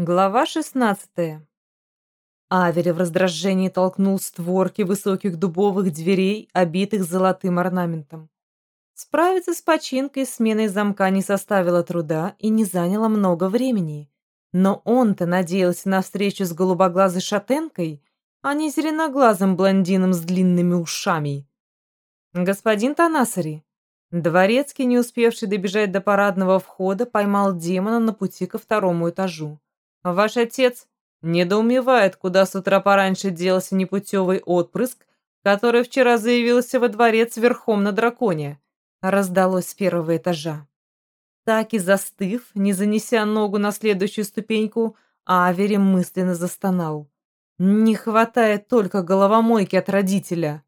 Глава 16. Авери в раздражении толкнул створки высоких дубовых дверей, обитых золотым орнаментом. Справиться с починкой и сменой замка не составило труда и не заняло много времени. Но он-то надеялся на встречу с голубоглазой шатенкой, а не зеленоглазым блондином с длинными ушами. «Господин Танасари», дворецкий, не успевший добежать до парадного входа, поймал демона на пути ко второму этажу. Ваш отец недоумевает, куда с утра пораньше делся непутевый отпрыск, который вчера заявился во дворец верхом на драконе. Раздалось с первого этажа. Так и застыв, не занеся ногу на следующую ступеньку, Авери мысленно застонал. Не хватает только головомойки от родителя.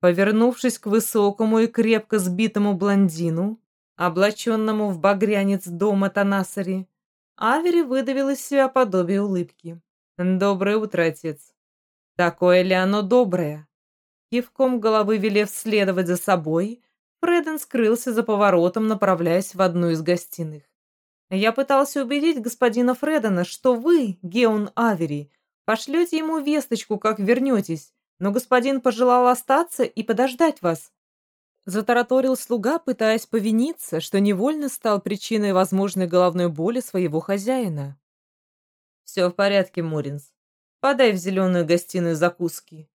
Повернувшись к высокому и крепко сбитому блондину, облаченному в багрянец дома Танасари, Авери выдавил из себя подобие улыбки. «Доброе утро, отец». «Такое ли оно доброе?» Кивком головы велев следовать за собой, Фреден скрылся за поворотом, направляясь в одну из гостиных. «Я пытался убедить господина Фредена, что вы, Геон Авери, пошлете ему весточку, как вернетесь, но господин пожелал остаться и подождать вас. Затараторил слуга, пытаясь повиниться, что невольно стал причиной возможной головной боли своего хозяина. «Все в порядке, Муринс. Подай в зеленую гостиную закуски».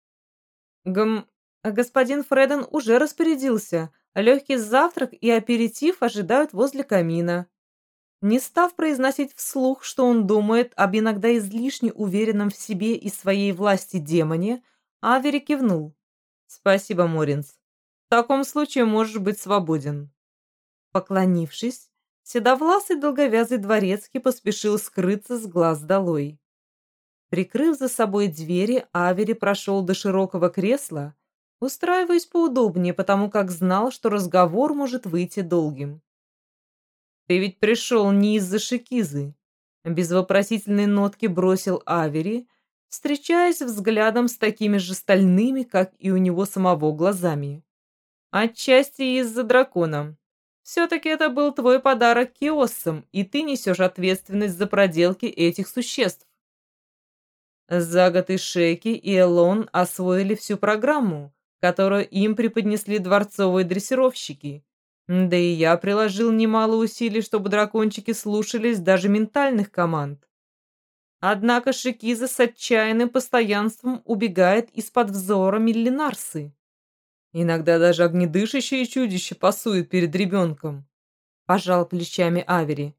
«Гм... Господин Фреден уже распорядился. Легкий завтрак и аперитив ожидают возле камина». Не став произносить вслух, что он думает об иногда излишне уверенном в себе и своей власти демоне, Авери кивнул. «Спасибо, Моринс. В таком случае можешь быть свободен». Поклонившись, седовласый долговязый дворецкий поспешил скрыться с глаз долой. Прикрыв за собой двери, Авери прошел до широкого кресла, устраиваясь поудобнее, потому как знал, что разговор может выйти долгим. «Ты ведь пришел не из-за шикизы», — без вопросительной нотки бросил Авери, встречаясь взглядом с такими же стальными, как и у него самого, глазами. Отчасти из-за дракона. Все-таки это был твой подарок Киоссам, и ты несешь ответственность за проделки этих существ. За год и Шеки, и Элон освоили всю программу, которую им преподнесли дворцовые дрессировщики. Да и я приложил немало усилий, чтобы дракончики слушались даже ментальных команд. Однако Шикиза с отчаянным постоянством убегает из-под взора Миллинарсы. Иногда даже огнедышащее чудище пасует перед ребенком. Пожал плечами Авери.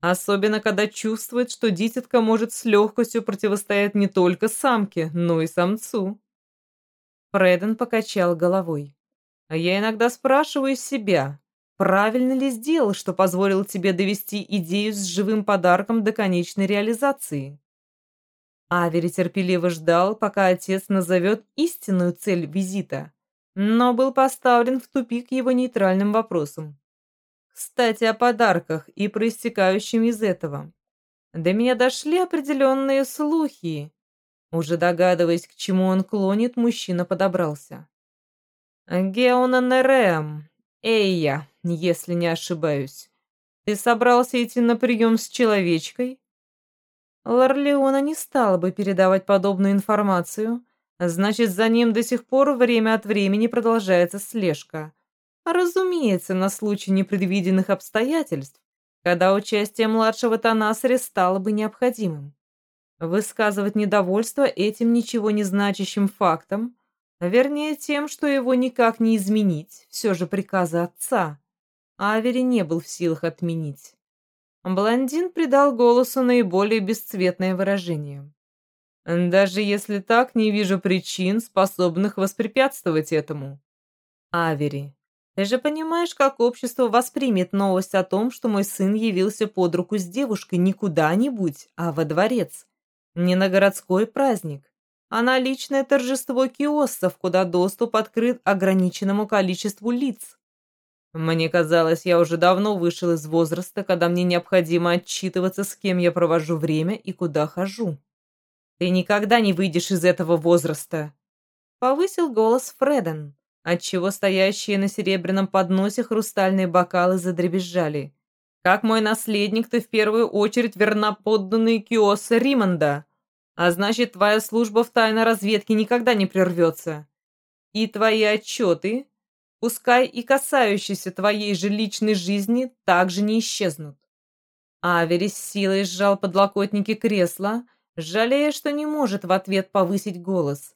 Особенно, когда чувствует, что дитятка может с легкостью противостоять не только самке, но и самцу. Фреден покачал головой. А я иногда спрашиваю себя, правильно ли сделал, что позволил тебе довести идею с живым подарком до конечной реализации? Авери терпеливо ждал, пока отец назовет истинную цель визита но был поставлен в тупик его нейтральным вопросом. Кстати, о подарках и проистекающем из этого. До меня дошли определенные слухи. Уже догадываясь, к чему он клонит, мужчина подобрался. «Геона Нереам, Эйя, если не ошибаюсь. Ты собрался идти на прием с человечкой?» Лорлеона не стала бы передавать подобную информацию, Значит, за ним до сих пор время от времени продолжается слежка. Разумеется, на случай непредвиденных обстоятельств, когда участие младшего Танасари стало бы необходимым. Высказывать недовольство этим ничего не значащим фактом, вернее тем, что его никак не изменить, все же приказы отца, Авери не был в силах отменить. Блондин придал голосу наиболее бесцветное выражение. Даже если так, не вижу причин, способных воспрепятствовать этому. Авери, ты же понимаешь, как общество воспримет новость о том, что мой сын явился под руку с девушкой не куда-нибудь, а во дворец. Не на городской праздник, а на личное торжество киоссов, куда доступ открыт ограниченному количеству лиц. Мне казалось, я уже давно вышел из возраста, когда мне необходимо отчитываться, с кем я провожу время и куда хожу. Ты никогда не выйдешь из этого возраста!» Повысил голос Фреден, отчего стоящие на серебряном подносе хрустальные бокалы задребезжали. Как мой наследник, ты в первую очередь верна подданный Киоса Римонда, а значит, твоя служба в тайной разведке никогда не прервется. И твои отчеты, пускай и касающиеся твоей же личной жизни, также не исчезнут. Авери с силой сжал подлокотники кресла, жалея, что не может в ответ повысить голос.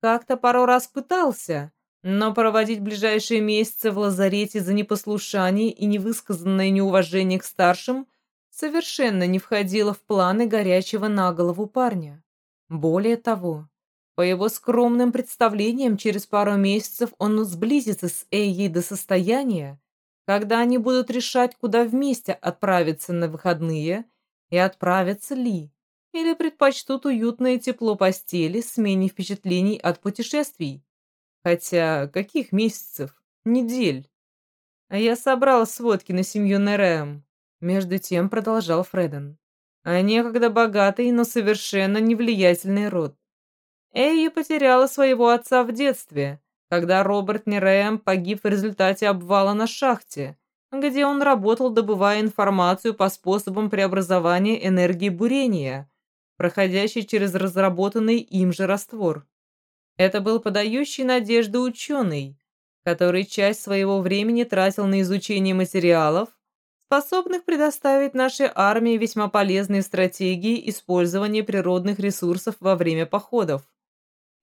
Как-то пару раз пытался, но проводить ближайшие месяцы в лазарете за непослушание и невысказанное неуважение к старшим совершенно не входило в планы горячего на голову парня. Более того, по его скромным представлениям, через пару месяцев он сблизится с Эйей до состояния, когда они будут решать, куда вместе отправиться на выходные и отправятся ли, или предпочтут уютное тепло постели смене впечатлений от путешествий. Хотя каких месяцев? Недель. А я собрал сводки на семью Нереем. Между тем продолжал Фреден. А некогда богатый, но совершенно невлиятельный род. Эйя потеряла своего отца в детстве, когда Роберт Нереем погиб в результате обвала на шахте, где он работал, добывая информацию по способам преобразования энергии бурения, проходящей через разработанный им же раствор. Это был подающий надежды ученый, который часть своего времени тратил на изучение материалов, способных предоставить нашей армии весьма полезные стратегии использования природных ресурсов во время походов.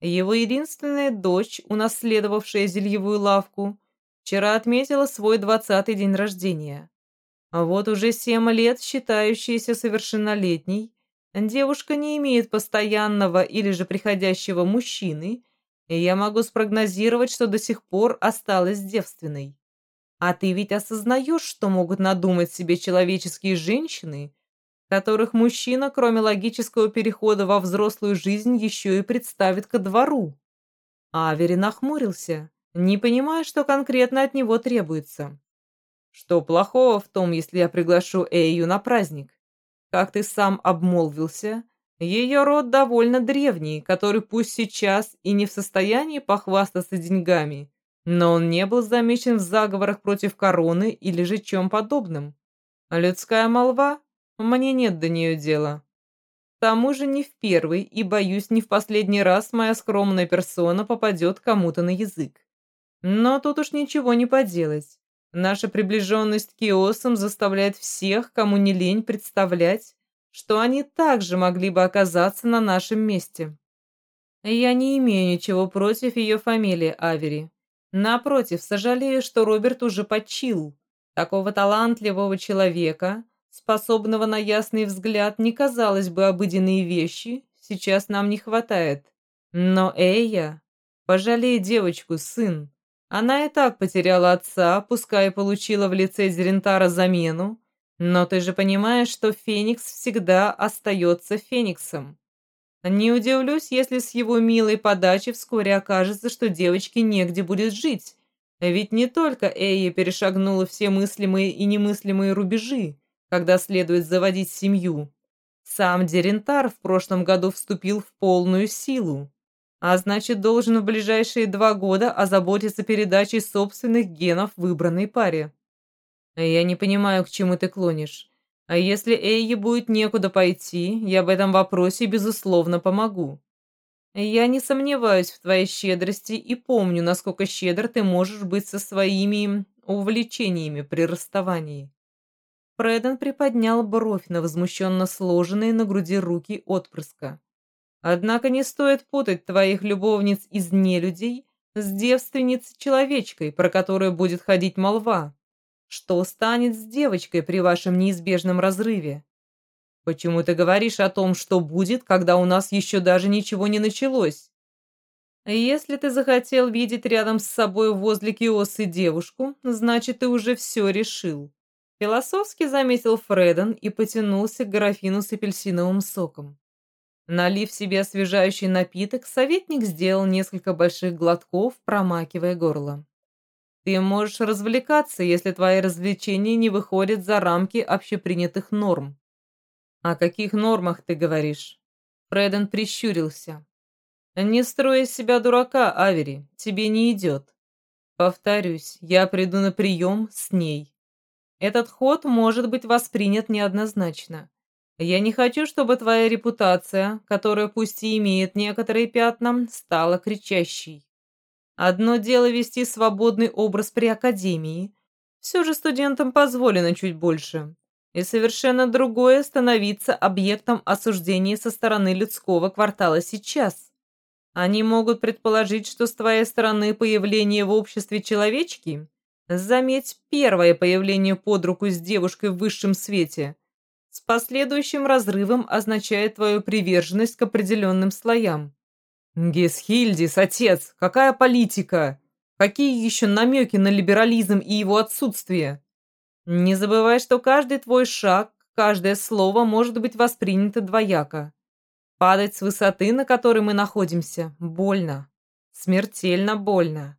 Его единственная дочь, унаследовавшая зельевую лавку, вчера отметила свой двадцатый день рождения. А вот уже семь лет, считающаяся совершеннолетней, девушка не имеет постоянного или же приходящего мужчины, и я могу спрогнозировать, что до сих пор осталась девственной. А ты ведь осознаешь, что могут надумать себе человеческие женщины, которых мужчина, кроме логического перехода во взрослую жизнь, еще и представит ко двору. Авери нахмурился, не понимая, что конкретно от него требуется. Что плохого в том, если я приглашу Эйю на праздник? Как ты сам обмолвился, ее род довольно древний, который пусть сейчас и не в состоянии похвастаться деньгами, но он не был замечен в заговорах против короны или же чем подобным. Людская молва мне нет до нее дела. К тому же не в первый и, боюсь, не в последний раз моя скромная персона попадет кому-то на язык. Но тут уж ничего не поделать. Наша приближенность к Киосам заставляет всех, кому не лень, представлять, что они также могли бы оказаться на нашем месте. Я не имею ничего против ее фамилии Авери. Напротив, сожалею, что Роберт уже почил. Такого талантливого человека способного на ясный взгляд, не казалось бы обыденные вещи, сейчас нам не хватает. Но Эйя, пожалей девочку, сын. Она и так потеряла отца, пускай и получила в лице Зерентара замену, но ты же понимаешь, что Феникс всегда остается Фениксом. Не удивлюсь, если с его милой подачи вскоре окажется, что девочке негде будет жить. Ведь не только Эйя перешагнула все мыслимые и немыслимые рубежи, когда следует заводить семью. Сам Дерентар в прошлом году вступил в полную силу, а значит, должен в ближайшие два года озаботиться передачей собственных генов выбранной паре. Я не понимаю, к чему ты клонишь. А если Эйе будет некуда пойти, я в этом вопросе, безусловно, помогу. Я не сомневаюсь в твоей щедрости и помню, насколько щедр ты можешь быть со своими увлечениями при расставании. Фреден приподнял бровь на возмущенно сложенные на груди руки отпрыска. «Однако не стоит путать твоих любовниц из нелюдей с девственницей-человечкой, про которую будет ходить молва. Что станет с девочкой при вашем неизбежном разрыве? Почему ты говоришь о том, что будет, когда у нас еще даже ничего не началось? Если ты захотел видеть рядом с собой возле киосы девушку, значит, ты уже все решил. Философски заметил Фреден и потянулся к графину с апельсиновым соком. Налив себе освежающий напиток, советник сделал несколько больших глотков, промакивая горло. «Ты можешь развлекаться, если твои развлечения не выходят за рамки общепринятых норм». «О каких нормах ты говоришь?» Фреден прищурился. «Не строй из себя дурака, Авери, тебе не идет. Повторюсь, я приду на прием с ней. Этот ход может быть воспринят неоднозначно. Я не хочу, чтобы твоя репутация, которая пусть и имеет некоторые пятна, стала кричащей. Одно дело вести свободный образ при академии. Все же студентам позволено чуть больше. И совершенно другое становиться объектом осуждения со стороны людского квартала сейчас. Они могут предположить, что с твоей стороны появление в обществе человечки, заметь, первое появление под руку с девушкой в высшем свете, с последующим разрывом означает твою приверженность к определенным слоям. Гесхильдис, отец, какая политика? Какие еще намеки на либерализм и его отсутствие? Не забывай, что каждый твой шаг, каждое слово может быть воспринято двояко. Падать с высоты, на которой мы находимся, больно. Смертельно больно.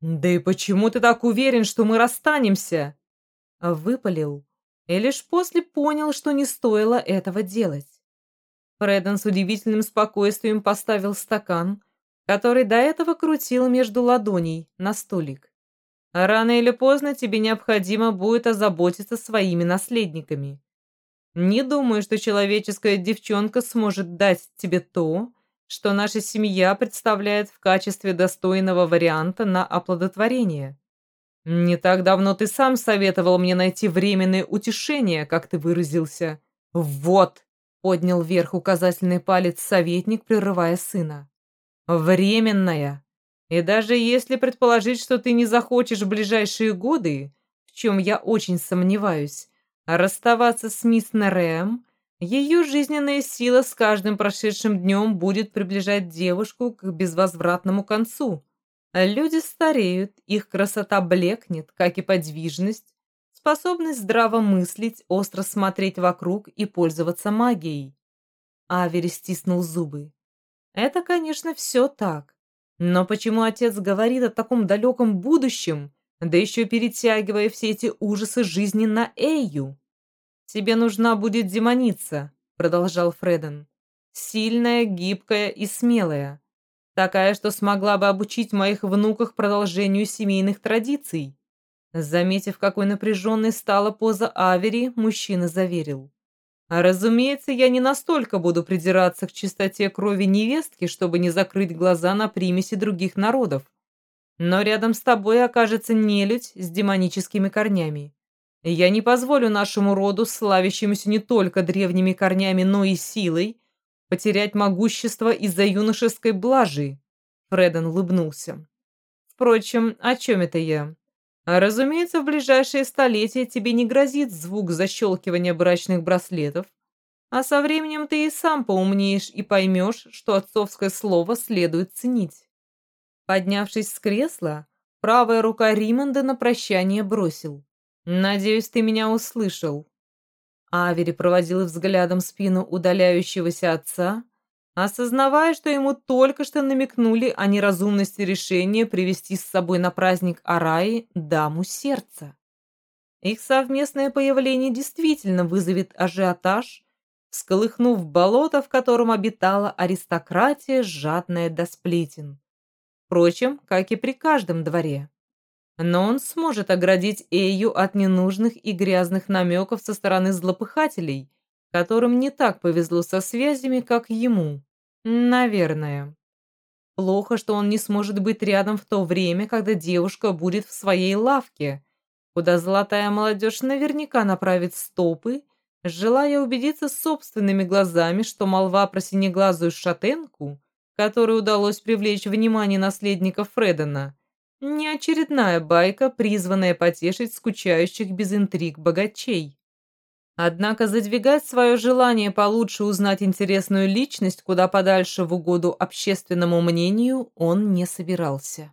Да и почему ты так уверен, что мы расстанемся? Выпалил. И лишь после понял, что не стоило этого делать. Фреден с удивительным спокойствием поставил стакан, который до этого крутил между ладоней, на столик. Рано или поздно тебе необходимо будет озаботиться своими наследниками. Не думаю, что человеческая девчонка сможет дать тебе то, что наша семья представляет в качестве достойного варианта на оплодотворение. Не так давно ты сам советовал мне найти временное утешение, как ты выразился. Вот, Поднял вверх указательный палец советник, прерывая сына. Временная. И даже если предположить, что ты не захочешь в ближайшие годы, в чем я очень сомневаюсь, расставаться с мисс Нерэм, ее жизненная сила с каждым прошедшим днем будет приближать девушку к безвозвратному концу. Люди стареют, их красота блекнет, как и подвижность, способность здраво мыслить, остро смотреть вокруг и пользоваться магией. Авери стиснул зубы. Это, конечно, все так. Но почему отец говорит о таком далеком будущем, да еще перетягивая все эти ужасы жизни на Эйю? «Тебе нужна будет демоница», — продолжал Фреден. «Сильная, гибкая и смелая. Такая, что смогла бы обучить моих внуках продолжению семейных традиций. Заметив, какой напряженной стала поза Авери, мужчина заверил. «А разумеется, я не настолько буду придираться к чистоте крови невестки, чтобы не закрыть глаза на примеси других народов. Но рядом с тобой окажется нелюдь с демоническими корнями. Я не позволю нашему роду, славящемуся не только древними корнями, но и силой, потерять могущество из-за юношеской блажи». Фреден улыбнулся. «Впрочем, о чем это я?» А разумеется, в ближайшие столетия тебе не грозит звук защелкивания брачных браслетов, а со временем ты и сам поумнеешь и поймешь, что отцовское слово следует ценить. Поднявшись с кресла, правая рука Римонда на прощание бросил. «Надеюсь, ты меня услышал». Авери проводил взглядом спину удаляющегося отца, осознавая, что ему только что намекнули о неразумности решения привести с собой на праздник Араи даму сердца. Их совместное появление действительно вызовет ажиотаж, всколыхнув болото, в котором обитала аристократия, жадная до сплетен. Впрочем, как и при каждом дворе. Но он сможет оградить Эйю от ненужных и грязных намеков со стороны злопыхателей – которым не так повезло со связями, как ему. Наверное. Плохо, что он не сможет быть рядом в то время, когда девушка будет в своей лавке, куда золотая молодежь наверняка направит стопы, желая убедиться собственными глазами, что молва про синеглазую шатенку, которой удалось привлечь внимание наследника Фредена, не очередная байка, призванная потешить скучающих без интриг богачей. Однако задвигать свое желание получше узнать интересную личность куда подальше в угоду общественному мнению он не собирался.